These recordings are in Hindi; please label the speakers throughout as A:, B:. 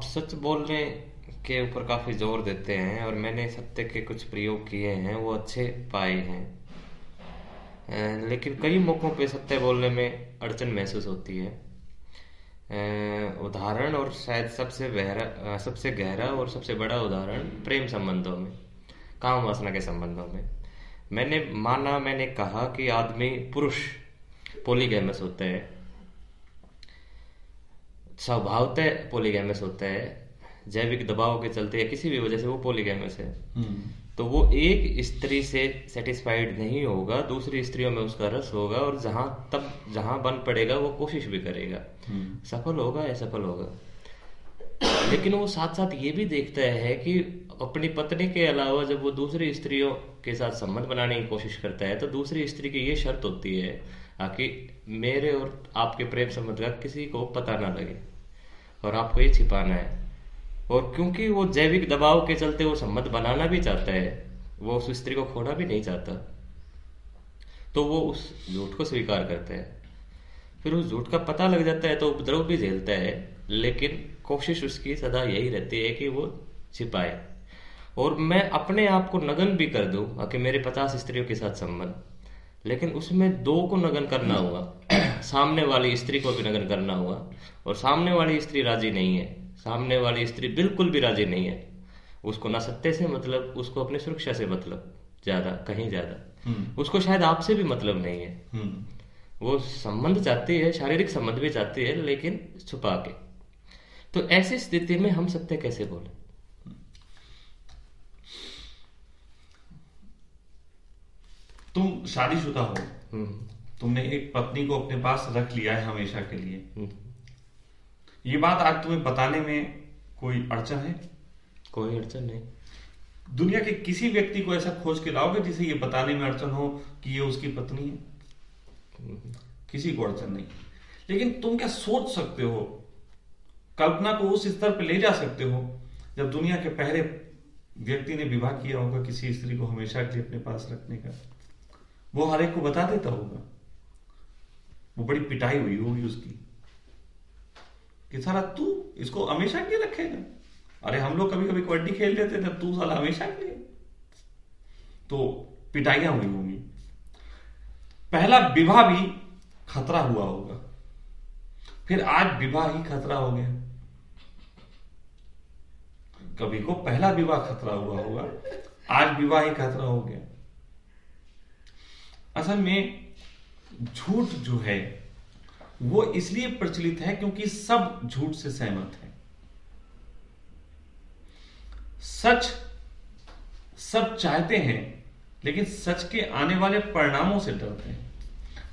A: आप सच बोलने के ऊपर काफ़ी ज़ोर देते हैं और मैंने सत्य के कुछ प्रयोग किए हैं, वो अच्छे पाए हैं। लेकिन कई मौकों पे सत्य बोलने में अड़चन महसूस होती है। उदाहरण और शायद सबसे गहरा सबसे गहरा और सबसे बड़ा उदाहरण प्रेम संबंधों में, काम वासना के संबंधों में। मैंने माना, मैंने कहा कि आदमी पुरुष पोलीगैमस होते हैं। स्वभावतः पोलीगैमस होता है जैविक दबाव के चलते या किसी भी वजह से वो पोलीगैमस है। तो वो एक स्त्री से सेटिस्फाइड नहीं होगा दूसरी स्त्रियों में उसका रस होगा और जहाँ तब जहाँ बन पड़ेगा वो कोशिश भी करेगा। सफल होगा या सफल होगा। लेकिन वो साथ साथ ये भी देखता है कि अपनी पत्नी के अलावा जब वो दूसरी स्त्रियों के साथ संबंध बनाने की कोशिश करता है तो दूसरी स्त्री की ये शर्त होती है कि मेरे और आपके प्रेम संबंध का किसी को पता ना लगे। और आपको ये छिपाना है। और क्योंकि वो जैविक दबाव के चलते वो संबंध बनाना भी चाहता है, वो उस स्त्री को खोना भी नहीं चाहता तो वो उस झूठ को स्वीकार करता है। फिर उस झूठ का पता लग जाता है तो उपद्रव भी झेलता है, लेकिन कोशिश उसकी सदा यही रहती है कि वो छिपाए। और मैं अपने आप को नगन भी कर दूँ कि मेरे पचास स्त्रियों के साथ संबंध। लेकिन उसमें दो को नगन करना हुआ। सामने वाली स्त्री को भी नगन करना हुआ। और सामने वाली स्त्री राज़ी नहीं है। सामने वाली स्त्री बिल्कुल भी राज़ी नहीं है। उसको ना सत्य से मतलब उसको अपनी सुरक्षा से मतलब ज़्यादा कहीं ज़्यादा। उसको शायद आपसे भी मतलब नहीं है। वो संबंध चाहती है शारीरिक संबंध भी चाहती है लेकिन छुपा के। तो ऐसी स्थिति में हम सत्य कैसे बोले
B: तुम शादीशुदा हो। तुमने एक पत्नी को अपने पास रख लिया है हमेशा के लिए। ये बात आज तुम्हें बताने में कोई अड़चन है?
A: कोई अड़चन नहीं।
B: दुनिया के किसी व्यक्ति को ऐसा खोज के लाओगे जिसे ये बताने में अड़चन हो कि ये उसकी पत्नी है? किसी को अड़चन नहीं। लेकिन तुम क्या सोच सकते हो? कल्पना को उस स्तर पर ले जा सकते हो जब दुनिया के पहले व्यक्ति ने विवाह किया होगा किसी स्त्री को हमेशा के लिए अपने पास रखने का। वो हर एक को बता देता होगा। वो बड़ी पिटाई हुई होगी उसकी। कि सारा तू इसको हमेशा के लिए रखेगा। अरे हम लोग कभी कभी कबड्डी खेल लेते थे, तू साला हमेशा के लिए। तो पिटाइयाँ हुई होंगी। पहला विवाह भी खतरा हुआ होगा। फिर आज विवाह ही खतरा हो गया। कभी को पहला विवाह खतरा हुआ होगा, आज विवाह ही खतरा हो गया। असल में झूठ जो है, वो इसलिए प्रचलित है क्योंकि सब झूठ से सहमत है। सच, सब चाहते हैं, लेकिन सच के आने वाले परिणामों से डरते हैं।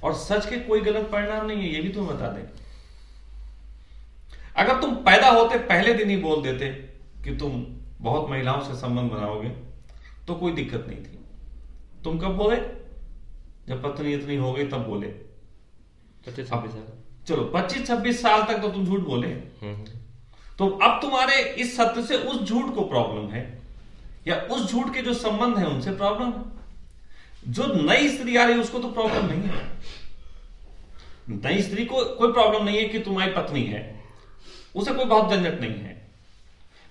B: और सच के कोई गलत परिणाम नहीं है, ये भी तुम्हें बता दें। अगर तुम पैदा होते पहले दिन ही बोल देते कि तुम बहुत महिलाओं से संबंध बनाओगे तो कोई दिक्कत नहीं थी। तुम कब बोले? जब पत्नी इतनी हो गई तब बोले।
A: पच्चीस छब्बीस साल।
B: चलो पच्चीस छब्बीस साल तक तो तुम झूठ बोले। तो अब तुम्हारे इस सत्य से उस झूठ को प्रॉब्लम है या उस झूठ के जो संबंध है उनसे प्रॉब्लम है? जो नई स्त्री आ रही है उसको तो प्रॉब्लम नहीं है। नई स्त्री को कोई प्रॉब्लम नहीं है कि तुम्हारी पत्नी है। उसे कोई बहुत झंझट नहीं है।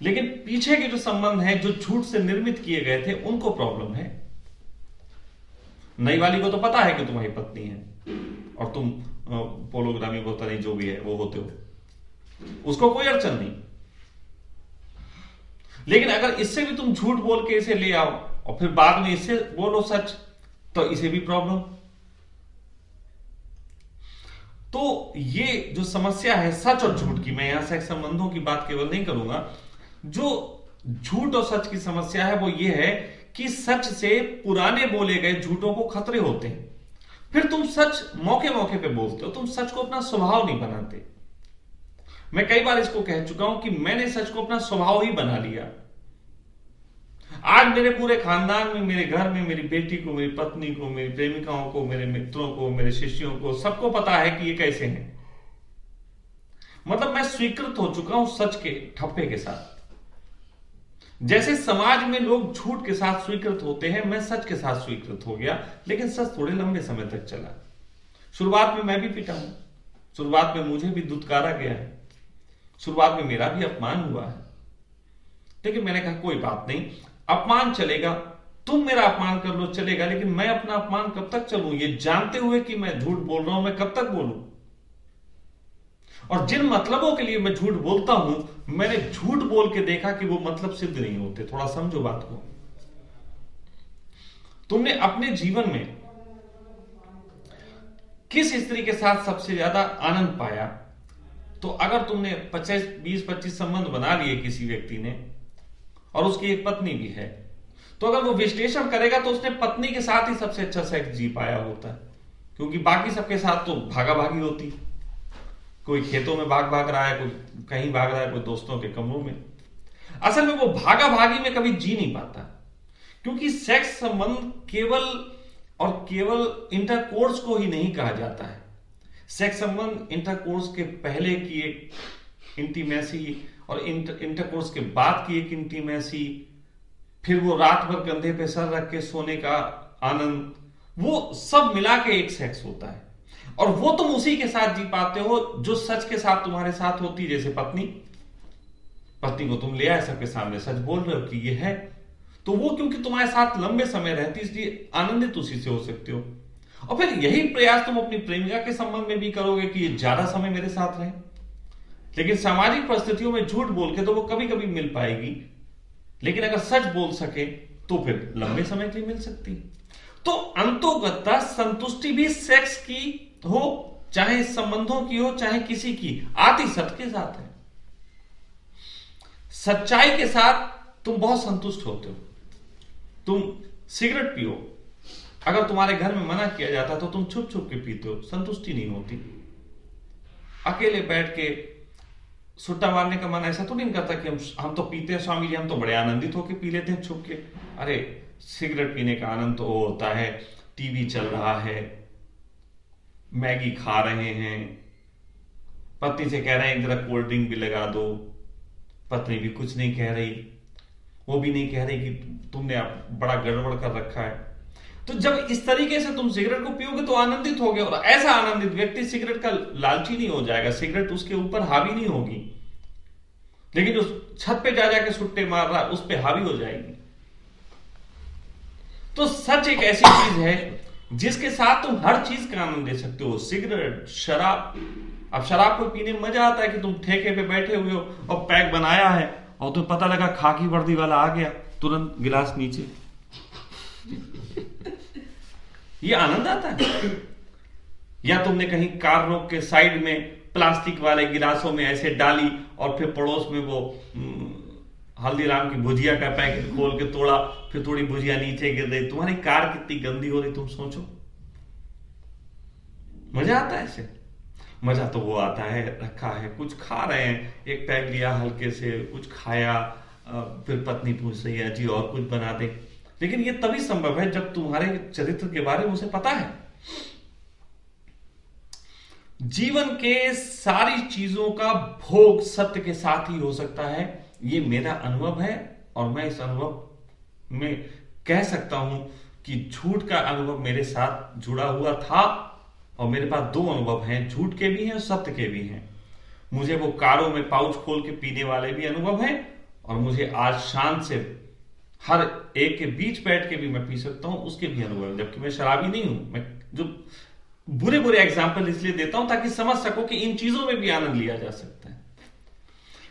B: लेकिन पीछे के जो संबंध है जो झूठ से निर्मित किए गए थे उनको प्रॉब्लम है। नई वाली को तो पता है कि तुम्हारी पत्नी है। और तुम पोलोग्रामी बोलता नहीं, जो भी है, वो होते हो। उसको कोई अड़चन नहीं। लेकिन अगर इससे भी तुम झूठ बोल के इसे ले आओ, और फिर बाद में इससे बोलो सच तो इसे भी प्रॉब्लम तो ये जो समस्या है, सच और झूठ की, मैं यहाँ से संबंधों की बात केवल नहीं करूँगा। जो झूठ और सच की समस्या है, वो ये है कि सच से पुराने बोले गए झूठों को खतरे होते हैं। फिर तुम सच मौके मौके पे बोलते हो, तुम सच को अपना स्वभाव नहीं बनाते। मैं कई बार इसको कह चुका हूँ कि मैंने सच को अपना स्वभाव ही बना लिया। आज मेरे पूरे खानदान में, मेरे घर में, मेरी बेटी को, मेरी पत्नी को, मेरी प्रेमिकाओं को, मेरे मित्रों को, मेरे शिष्यों को, सबको पता है कि ये कैसे हैं। मतलब मैं स्वीकृत हो चुका हूँ सच के ठप्पे के साथ। जैसे समाज में लोग झूठ के साथ स्वीकृत होते हैं, मैं सच के साथ स्वीकृत हो गया, लेकिन सच थोड़े लंबे समय तक चला। शुरुआत में मैं भी पिटा हूँ, शुरुआत में मुझे भी दुत्कारा गया है, शुरुआत में मेरा भी अपमान हुआ है। लेकिन मैंने कहा, कोई बात नहीं, अपमान चलेगा, तुम मेरा अपमान कर लो, चलेगा, लेकिन मैं अपना अपमान कब तक चलू? ये जानते हुए कि मैं झूठ बोल रहा हूँ, मैं कब तक बोलूँ? और जिन मतलबों के लिए मैं झूठ बोलता हूँ, मैंने झूठ बोल के देखा कि वो मतलब सिद्ध नहीं होते। थोड़ा समझो बात को। तुमने अपने जीवन में किस स्त्री के साथ सबसे ज़्यादा आनंद पाया? तो अगर तुमने पच्चीस, बीस, पच्चीस संबंध बना लिए किसी व्यक्ति ने, और उसकी एक पत्नी भी है तो अगर वो विश्लेषण करेगा तो उसने पत्नी के साथ ही सबसे अच्छा सेक्स जी पाया होता है क्योंकि बाकी सबके साथ तो भागा भागी होती। कोई खेतों में भाग भाग रहा है कोई कहीं भाग रहा है कोई दोस्तों के कमरों में। असल में वो भागा भागी में कभी जी नहीं पाता। क्योंकि सेक्स संबंध केवल और केवल इंटरकोर्स को ही नहीं कहा जाता है। सेक्स संबंध इंटरकोर्स के पहले की एक इंटीमेसी और इंटर, इंटरकोर्स के बाद की एक इंटीमेसी फिर वो रात भर कंधे पे सर रख के सोने का आनंद वो सब मिला के एक सेक्स होता है। और वो तुम उसी के साथ जी पाते हो जो सच के साथ तुम्हारे साथ होती जैसे पत्नी। पत्नी को तुम ले आए सबके सामने, सच बोल रहे हो कि ये है। तो वो क्योंकि तुम्हारे साथ लंबे समय रहती, इसलिए आनंदित उसी से हो सकते हो। और फिर यही प्रयास तुम अपनी प्रेमिका के संबंध में भी करोगे कि ये ज़्यादा समय मेरे साथ रहे। लेकिन सामाजिक परिस्थितियों में झूठ बोल के तो वो कभी कभी मिल पाएगी। लेकिन अगर सच बोल सके तो फिर लंबे समय के लिए मिल सकती। तो अंतोगता संतुष्टि भी सेक्स की हो, चाहे संबंधों की हो, चाहे किसी की, आती सत्य के साथ है। सच्चाई के साथ तुम बहुत संतुष्ट होते हो। तुम सिगरेट पियो। अगर तुम्हारे घर में मना किया जाता तो तुम छुप छुप के पीते हो, संतुष्टि नहीं होती। अकेले बैठ के सुट्टा मारने का मन ऐसा तो नहीं करता कि हम हम तो पीते हैं, स्वामी जी, हम तो बड़े आनंदित होकर पी लेते हैं, छुप के। अरे, सिगरेट पीने का आनंद तो होता है, टीवी चल रहा है मैगी खा रहे हैं। पत्नी से कह रहे हैं जरा कोल्ड ड्रिंक भी लगा दो। पत्नी भी कुछ नहीं कह रही। वो भी नहीं कह रही कि तुमने आप बड़ा गड़बड़ कर रखा है। तो जब इस तरीके से तुम सिगरेट को पियोगे तो आनंदित हो गए और ऐसा आनंदित व्यक्ति सिगरेट का लालची नहीं हो जाएगा। सिगरेट उसके ऊपर हावी नहीं होगी। लेकिन जो छत पे जा जाके सुट्टे मार रहा है, उस पर हावी हो जाएगी। तो सच एक ऐसी चीज़ है जिसके साथ तुम हर चीज़ का आनंद ले सकते हो सिगरेट शराब। अब शराब को पीने में मज़ा आता है कि तुम ठेके पे बैठे हुए हो और पैक बनाया है और तुम्हें पता लगा खाकी वर्दी वाला आ गया तुरंत गिलास नीचे। ये आनंद आता है। या तुमने कहीं कार रोक के साइड में प्लास्टिक वाले गिलासों में ऐसे डाली और फिर पड़ोस में वो हम्म, हल्दीराम की भुजिया का पैकेट खोल के तोड़ा, फिर थोड़ी भुजिया नीचे गिर रही। तुम्हारी कार कितनी गंदी हो रही, तुम सोचो। मज़ा आता है ऐसे? मज़ा तो वो आता है, रखा है, कुछ खा रहे हैं। एक पैक लिया हल्के से, कुछ खाया फिर पत्नी पूछ रही है, जी, और कुछ बना दे? लेकिन ये तभी संभव है जब तुम्हारे चरित्र के बारे में उसे पता है। जीवन के सारी चीज़ों का भोग सत्य के साथ ही हो सकता है। ये मेरा अनुभव है और मैं इस अनुभव में कह सकता हूँ कि झूठ का अनुभव मेरे साथ जुड़ा हुआ था और मेरे पास दो अनुभव हैं, झूठ के भी हैं और सत्य के भी हैं। मुझे वो कारों में पाउच खोल के पीने वाले भी अनुभव हैं और मुझे आज शांत से हर एक के बीच बैठ के भी मैं पी सकता हूँ, उसके भी अनुभव जबकि मैं शराबी नहीं हूँ, मैं जो बुरे बुरे एग्ज़ाम्पल इसलिए देता हूँ ताकि समझ सको कि इन चीज़ों में भी आनंद लिया जा सकता है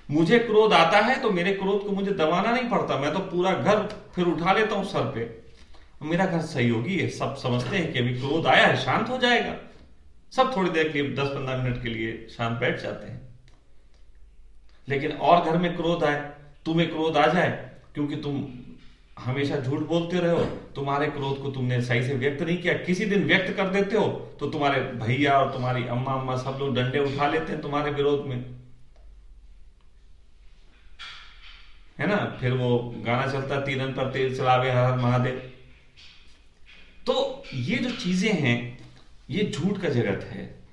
B: मुझे क्रोध आता है तो मेरे क्रोध को मुझे दबाना नहीं पड़ता। मैं तो पूरा घर फिर उठा लेता हूँ सर पे। मेरा घर सहयोगी है, सब समझते हैं कि अभी क्रोध आया है, शांत हो जाएगा। सब थोड़ी देर के लिए दस पंद्रह मिनट के लिए शांत बैठ जाते हैं। लेकिन और घर में क्रोध आए, तुम्हें क्रोध आ जाए, क्योंकि तुम हमेशा झूठ बोलते रहे हो, तुम्हारे क्रोध को तुमने सही से व्यक्त नहीं किया। किसी दिन व्यक्त कर देते हो तो तुम्हारे भैया और तुम्हारी अम्मा अम्मा सब लोग डंडे उठा लेते हैं तुम्हारे विरोध में। है ना? फिर वो गाना चलता, तीरन पर तेल चलावे हर महादेव। तो ये जो चीज़ें हैं, ये झूठ का जगत है।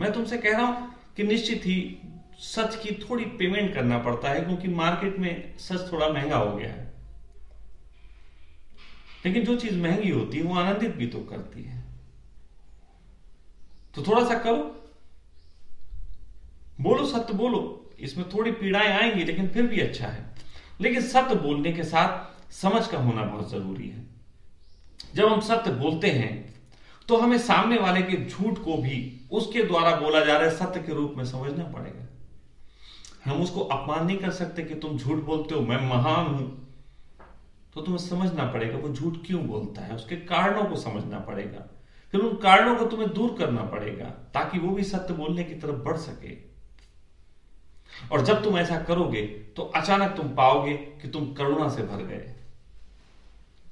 B: मैं तुमसे कह रहा हूँ कि निश्चित ही सच की थोड़ी पेमेंट करना पड़ता है, क्योंकि मार्केट में सच थोड़ा महँगा हो गया है। लेकिन जो चीज़ महँगी होती है, वो आनंदित भी तो करती है। तो थोड़ा सा करो। बोलो सत्य, बोलो। इसमें थोड़ी पीड़ाएँ आएँगी, लेकिन फिर भी अच्छा है। लेकिन सत्य बोलने के साथ समझ का होना बहुत ज़रूरी है। जब हम सत्य बोलते हैं तो हमें सामने वाले के झूठ को भी उसके द्वारा बोला जा रहा है, सत्य के रूप में समझना पड़ेगा। हम उसको अपमान नहीं कर सकते कि तुम झूठ बोलते हो, मैं महान हूँ। तो तुम्हें समझना पड़ेगा, वो झूठ क्यों बोलता है? उसके कारणों को समझना पड़ेगा। फिर उन कारणों को तुम्हें दूर करना पड़ेगा, ताकि वो भी सत्य बोलने की तरफ़ बढ़ सके। और जब तुम ऐसा करोगे तो अचानक तुम पाओगे कि तुम करुणा से भर गए।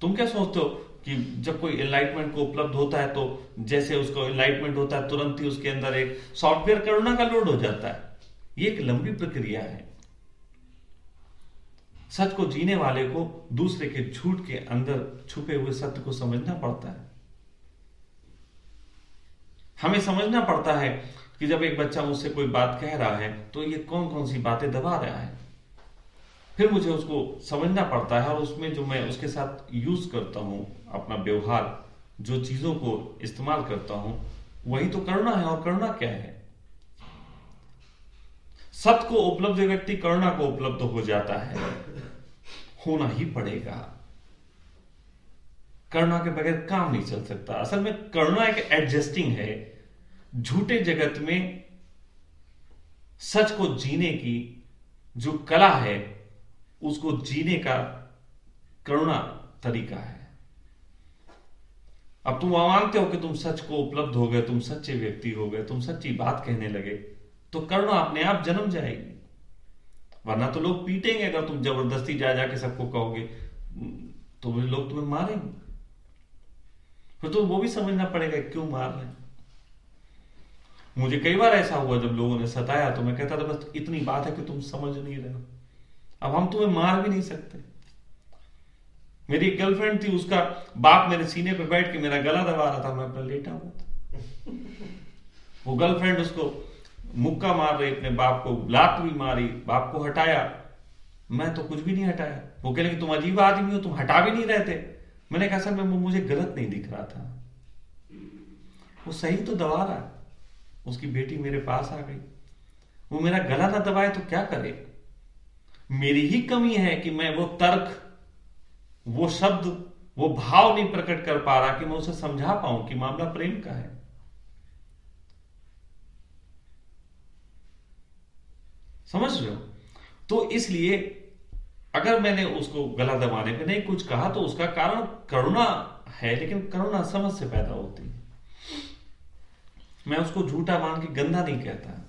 B: तुम क्या सोचते हो कि जब कोई एनलाइटमेंट को उपलब्ध होता है तो जैसे उसको एनलाइटमेंट होता है, तुरंत ही उसके अंदर एक सॉफ्टवेयर करुणा का लोड हो जाता है। ये एक लंबी प्रक्रिया है। सच को जीने वाले को दूसरे के झूठ के अंदर छुपे हुए सत्य को समझना पड़ता है। हमें समझना पड़ता है कि जब एक बच्चा मुझसे कोई बात कह रहा है तो ये कौन कौन सी बातें दबा रहा है? फिर मुझे उसको समझना पड़ता है और उसमें जो मैं उसके साथ यूज़ करता हूँ, अपना व्यवहार, जो चीज़ों को इस्तेमाल करता हूँ, वही तो करना है और करना क्या है? सत्य को उपलब्ध व्यक्ति करुणा को उपलब्ध हो जाता है। होना ही पड़ेगा। करुणा के बगैर काम नहीं चल सकता। असल में करुणा एक एडजस्टिंग है। झूठे जगत में सच को जीने की जो कला है, उसको जीने का करुणा तरीका है। अब तुम मानते हो कि तुम सच को उपलब्ध हो गए, तुम सच्चे व्यक्ति हो गए, तुम सच्ची बात कहने लगे तो करुणा अपने आप जन्म जाएगी। वरना तो लोग पीटेंगे अगर तुम ज़बरदस्ती जा जाके सबको कहोगे तो लोग तुम्हें मारेंगे। फिर तो वो भी समझना पड़ेगा क्यों मार रहे मुझे कई बार ऐसा हुआ जब लोगों ने सताया तो मैं कहता था, बस इतनी बात है कि तुम समझ नहीं रहे हो। अब हम तुम्हें मार भी नहीं सकते। मेरी एक गर्लफ्रेंड थी, उसका बाप मेरे सीने पे बैठ के मेरा गला दबा रहा था, मैं अपना लेटा हुआ था। वो गर्लफ्रेंड उसको मुक्का मार रही, अपने बाप को लात भी मारी, बाप को हटाया। मैं तो कुछ भी नहीं हटाया। वो कह रहे तुम अजीब आदमी हो, तुम हटा भी नहीं रहते। मैंने कहा, सर, मैं, मुझे गलत नहीं दिख रहा था। वो सही तो दबा रहा उसकी बेटी मेरे पास आ गई। वो मेरा गला ना दबाए तो क्या करे? मेरी ही कमी है कि मैं वो तर्क, वो शब्द, वो भाव नहीं प्रकट कर पा रहा कि मैं उसे समझा पाऊँ कि मामला प्रेम का है। समझ रहे हो? तो इसलिए अगर मैंने उसको गला दबाने पे नहीं कुछ कहा तो उसका कारण करुणा है, लेकिन करुणा समझ से पैदा होती है। मैं उसको झूठा मान के गंदा नहीं कहता।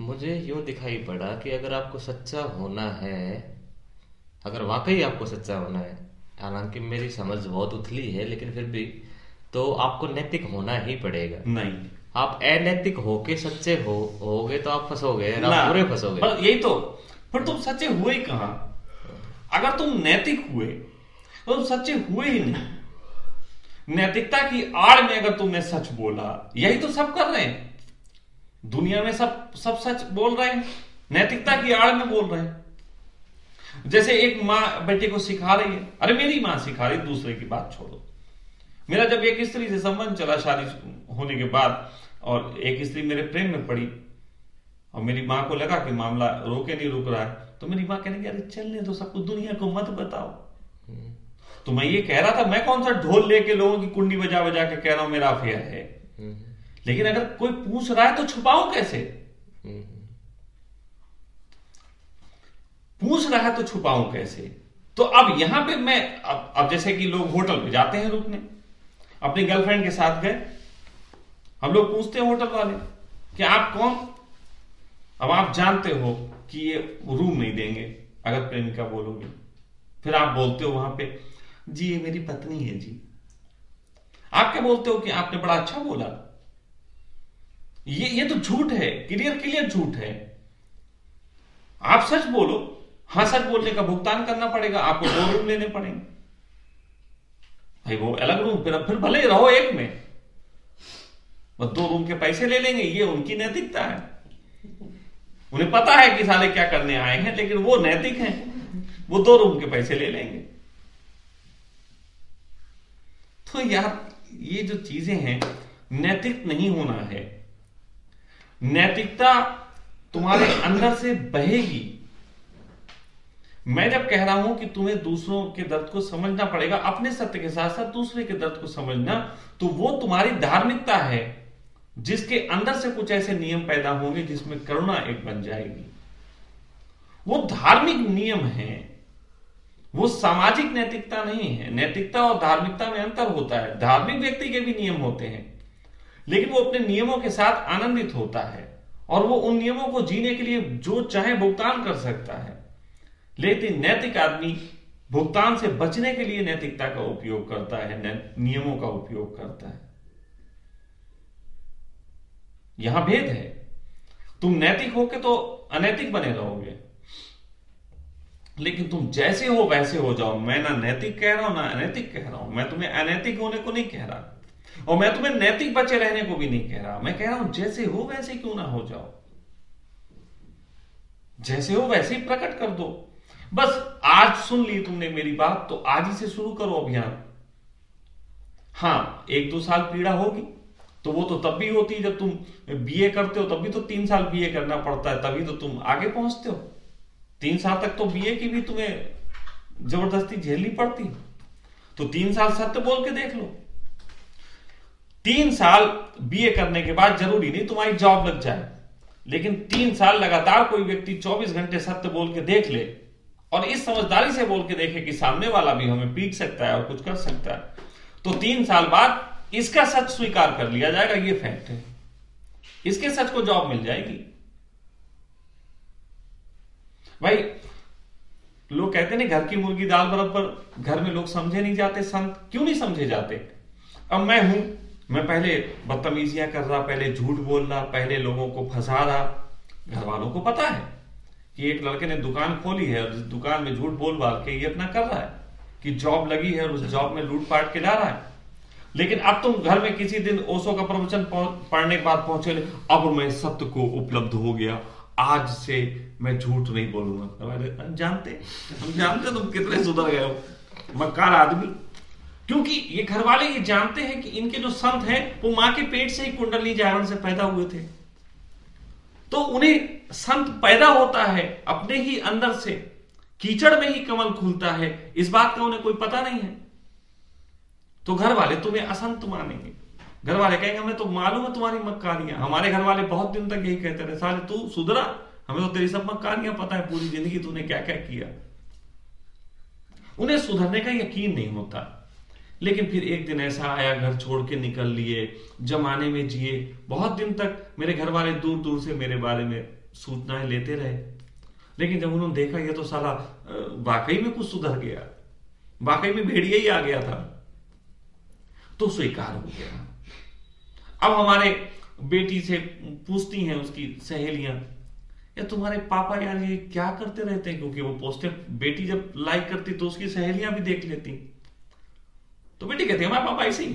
A: मुझे यूँ दिखाई पड़ा कि अगर आपको सच्चा होना है अगर वाकई आपको सच्चा होना है हालाँकि मेरी समझ बहुत उथली है लेकिन फिर भी तो आपको नैतिक होना ही पड़ेगा।
B: नहीं।
A: आप अनैतिक होके सच्चे हो होगे तो आप फंसोगे आप बुरे फंसोगे।
B: यही तो फिर तुम सच्चे हुए कहा? अगर तुम नैतिक हुए तो तुम सच्चे हुए ही नहीं। नैतिकता की आड़ में अगर तुमने सच बोला, यही तो सब कर रहे हैं। दुनिया में सब सब सच बोल रहे हैं, नैतिकता की आड़ में बोल रहे हैं। जैसे एक माँ बेटे को सिखा रही है, अरे मेरी माँ सिखा रही, दूसरे की बात छोड़ो। मेरा जब एक स्त्री से संबंध चला शादी होने के बाद, और एक स्त्री मेरे प्रेम में पड़ी, और मेरी माँ को लगा कि मामला रोके नहीं रुक रहा है तो मेरी माँ कहने की अरे चलने दो सबको दुनिया को मत बताओ। तो मैं ये कह रहा था मैं कौन सा ढोल लेके लोगों की कुंडी बजा बजा के कह रहा हूँ मेरा अफेयर है। लेकिन अगर कोई पूछ रहा है तो छुपाऊं कैसे? पूछ रहा है तो छुपाऊं कैसे? तो अब यहाँ पे मैं अब, अब जैसे कि लोग होटल पे जाते हैं रुकने अपनी गर्लफ्रेंड के साथ गए हम लोग पूछते हैं होटल वाले कि आप कौन? अब आप जानते हो कि ये रूम नहीं देंगे अगर प्रेमिका बोलोगे। फिर आप बोलते हो वहाँ पे जी, ये मेरी पत्नी है जी। आप क्या बोलते हो कि आपने बड़ा अच्छा बोला? ये ये तो झूठ है, क्लियर क्लियर झूठ है। आप सच बोलो हाँ सच बोलने का भुगतान करना पड़ेगा, आपको दो रूम लेने पड़ेंगे। भाई वो अलग रूम, फिर फिर भले ही रहो एक में। बस दो रूम के पैसे ले लेंगे, ये उनकी नैतिकता है। उन्हें पता है कि साले क्या करने आए हैं, लेकिन वो नैतिक हैं। वो दो रूम के पैसे ले लेंगे। तो यार, ये जो चीज़ें हैं, नैतिक नहीं होना है। नैतिकता तुम्हारे अंदर से बहेगी। मैं जब कह रहा हूँ कि तुम्हें दूसरों के दर्द को समझना पड़ेगा, अपने सत्य के साथ साथ दूसरे के दर्द को समझना तो वो तुम्हारी धार्मिकता है, जिसके अंदर से कुछ ऐसे नियम पैदा होंगे जिसमें करुणा एक बन जाएगी। वो धार्मिक नियम है। वो सामाजिक नैतिकता नहीं है। नैतिकता और धार्मिकता में अंतर होता है। धार्मिक व्यक्ति के भी नियम होते हैं। लेकिन वो अपने नियमों के साथ आनंदित होता है और वो उन नियमों को जीने के लिए जो चाहे भुगतान कर सकता है। लेकिन नैतिक आदमी भुगतान से बचने के लिए नैतिकता का उपयोग करता है नियमों का उपयोग करता है। यहाँ भेद है। तुम नैतिक होके तो अनैतिक बने रहोगे। लेकिन तुम जैसे हो, वैसे हो जाओ। मैं ना नैतिक कह रहा हूँ, ना अनैतिक कह रहा हूँ। मैं तुम्हें अनैतिक होने को नहीं कह रहा। और मैं तुम्हें नैतिक बचे रहने को भी नहीं कह रहा। मैं कह रहा हूँ, जैसे हो, वैसे क्यों ना हो जाओ। जैसे हो, वैसे ही प्रकट कर दो। बस आज सुन ली तुमने मेरी बात तो आज ही से शुरू करो अभियान। हाँ, एक दो साल पीड़ा होगी तो वो तो तब भी होती है जब तुम बीए करते हो, तब भी तो तीन साल बीए करना पड़ता है, तभी तो तुम आगे पहुँचते हो। तीन साल तक तो बीए की भी तुम्हें ज़बरदस्ती झेलनी पड़ती। तो तीन साल सत्य बोल के देख लो। तीन साल बीए करने के बाद ज़रूरी नहीं तुम्हारी जॉब लग जाए। लेकिन तीन साल लगातार कोई व्यक्ति 24 घंटे सत्य बोल के देख ले और इस समझदारी से बोल के देखे कि सामने वाला भी हमें पीट सकता है और कुछ कर सकता है। तो तीन साल बाद इसका सच स्वीकार कर लिया जाएगा, ये फैक्ट है। इसके सच को जॉब मिल जाएगी। भाई, लोग कहते ना, घर की मुर्गी दाल बराबर, घर में लोग समझे नहीं जाते, संत क्यों नहीं समझे जाते? अब मैं हूँ, मैं पहले बदतमीजियाँ कर रहा, पहले झूठ बोल रहा, पहले लोगों को फंसा रहा। घर वालों को पता है कि एक लड़के ने दुकान खोली है और इस दुकान में झूठ बोल बाल के ये अपना कर रहा है, कि जॉब लगी है और उस जॉब में लूट पाट के ला रहा है लेकिन अब तुम घर में किसी दिन ओशो का प्रवचन पढ़ने के बाद पहुँचे, अब मैं सत्य को उपलब्ध हो गया। आज से मैं झूठ नहीं बोलूँगा। जानते हम जानते तुम कितने सुधर गए हो। मक्कार आदमी। क्योंकि ये घर वाले ये जानते हैं कि इनके जो संत हैं, वो माँ के पेट से ही कुंडली जागरण से पैदा हुए थे। तो उन्हें संत पैदा होता है अपने ही अंदर से। कीचड़ में ही कमल खुलता है। इस बात का उन्हें कोई पता नहीं है। तो घर वाले तुम्हें असंत मानेंगे। घर वाले कहेंगे, हमें तो मालूम है तुम्हारी मक्कारियाँ हमारे घर वाले बहुत दिन तक यही कहते रहे, साले तू सुधरा, हमें तो तेरी सब मक्कारियाँ पता है, पूरी ज़िंदगी तूने क्या क्या। किया उन्हें सुधरने का यकीन नहीं होता। लेकिन फिर एक दिन ऐसा आया, घर छोड़ के निकल लिए, जमाने में जिए। बहुत दिन तक मेरे घर वाले दूर दूर से मेरे बारे में सूचनाएँ लेते रहे। लेकिन जब उन्होंने देखा, ये तो साला वाकई में कुछ सुधर गया। वाकई में भेड़िया ही आ गया था। तो स्वीकार हो गया। अब हमारे बेटी से पूछती हैं उसकी सहेलियाँ, या तुम्हारे पापा यार ये क्या करते रहते हैं? क्योंकि वो पोस्टर बेटी जब लाइक करती तो उसकी सहेलियाँ भी देख लेती। तो बेटी कहती है हमारे पापा ऐसे ही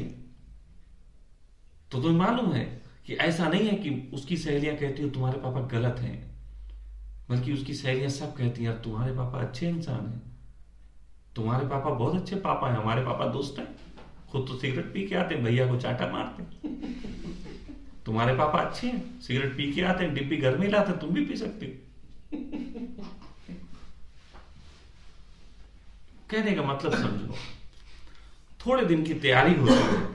B: तो तुम्हें मालूम है कि ऐसा नहीं है कि उसकी सहेलियाँ कहती हो, तुम्हारे पापा गलत हैं। बल्कि उसकी सहेलियाँ सब कहती हैं तुम्हारे पापा अच्छे इंसान हैं। तुम्हारे पापा बहुत अच्छे पापा हैं, हमारे पापा दोस्त हैं। खुद तो सिगरेट पी के आते हैं, भैया को चाटा मारते तुम्हारे पापा अच्छे हैं, सिगरेट पी के आते हैं, डिब्बी घर में लाते तुम भी पी सकते हो। कहने का मतलब समझो, थोड़े दिन की तैयारी होती है।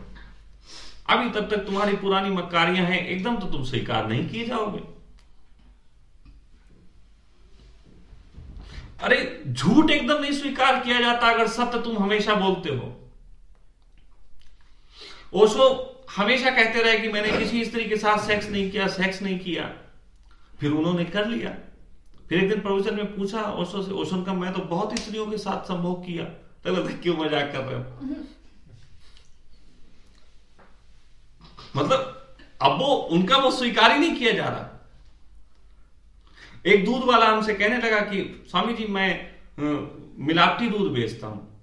B: अभी तब तक तुम्हारी पुरानी मक्कारियाँ हैं, एकदम तो तुम स्वीकार नहीं किए जाओगे। अरे, झूठ एकदम नहीं स्वीकार किया जाता, अगर सत्य तुम हमेशा बोलते हो। ओशो हमेशा कहते रहे कि मैंने किसी स्त्री के साथ सेक्स नहीं किया सेक्स नहीं किया। फिर उन्होंने कर लिया। फिर एक दिन प्रवचन में पूछा ओशो से ओशो का मैं तो बहुत स्त्रियों के साथ संभोग किया। तो क्यों मज़ाक कर रहे हो? मतलब अब वो, उनका वो स्वीकार ही नहीं किया जा रहा। एक दूध वाला हमसे कहने लगा कि, स्वामी जी, मैं मिलावटी दूध बेचता हूँ।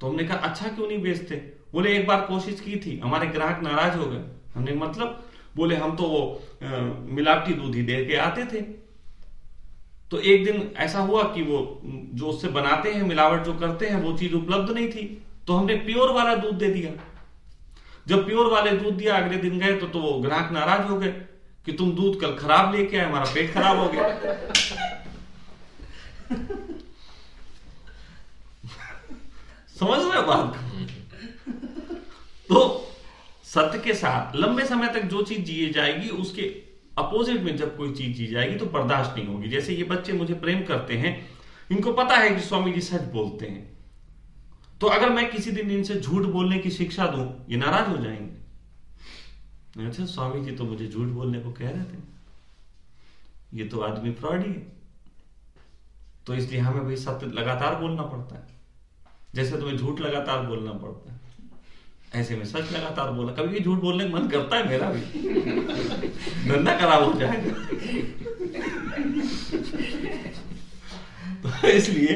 B: तो हमने कहा अच्छा क्यों नहीं बेचते? बोले एक बार कोशिश की थी हमारे ग्राहक नाराज़ हो गए। हमने मतलब बोले हम तो वो मिलावटी दूध ही दे के आते थे। तो एक दिन ऐसा हुआ कि वो जो उससे बनाते हैं मिलावट जो करते हैं वो चीज़ उपलब्ध नहीं थी तो हमने प्योर वाला दूध दे दिया। जब प्योर वाले दूध दिया अगले दिन गए तो, तो वो ग्राहक नाराज़ हो गए कि तुम दूध कल खराब लेके आए हमारा पेट खराब हो गया। समझ रहे हो बात? तो सत्य के साथ, लंबे समय तक जो चीज़ जिए जाएगी, उसके अपोजिट में जब कोई चीज़ जी जाएगी तो बर्दाश्त नहीं होगी। जैसे ये बच्चे मुझे प्रेम करते हैं, इनको पता है कि स्वामी जी सच बोलते हैं। तो अगर मैं किसी दिन इनसे झूठ बोलने की शिक्षा दूँ, ये नाराज़ हो जाएँगे। अच्छा स्वामी जी तो मुझे झूठ बोलने को कह रहे थे। ये तो आदमी फ्रॉड है तो इसलिए हमें भाई सत्य लगातार बोलना पड़ता है। जैसे तुम्हें झूठ लगातार बोलना पड़ता है। ऐसे में सच लगातार बोला। कभी भी झूठ बोलने का मन करता है मेरा भी। धंधा खराब हो जाएगा। तो इसलिए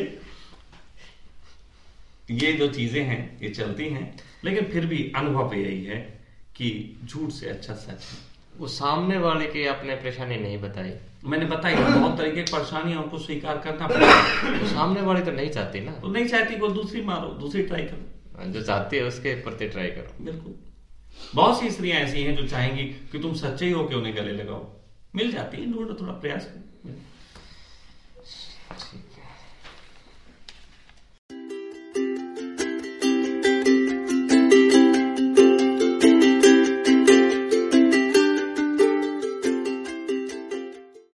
B: ये जो चीज़ें हैं ये चलती हैं लेकिन फिर भी अनुभव यही है कि झूठ से अच्छा सच है।
A: वो सामने वाले की आपने परेशानी नहीं बताई।
B: मैंने बताई बहुत तरीके की परेशानी उनको स्वीकार करना पड़ेगा
A: तो सामने वाले तो नहीं चाहती ना।
B: तो नहीं चाहती को दूसरी मारो दूसरी ट्राई करो।
A: जो चाहती है उसके प्रति ट्राई करो।
B: बिल्कुल। बहुत सी स्त्रियाँ ऐसी हैं जो चाहेंगी कि तुम सच्चे ही हो क्यों उन्हें गले लगाओ। मिल जाती है ढूंढो थोड़ा प्रयास। करो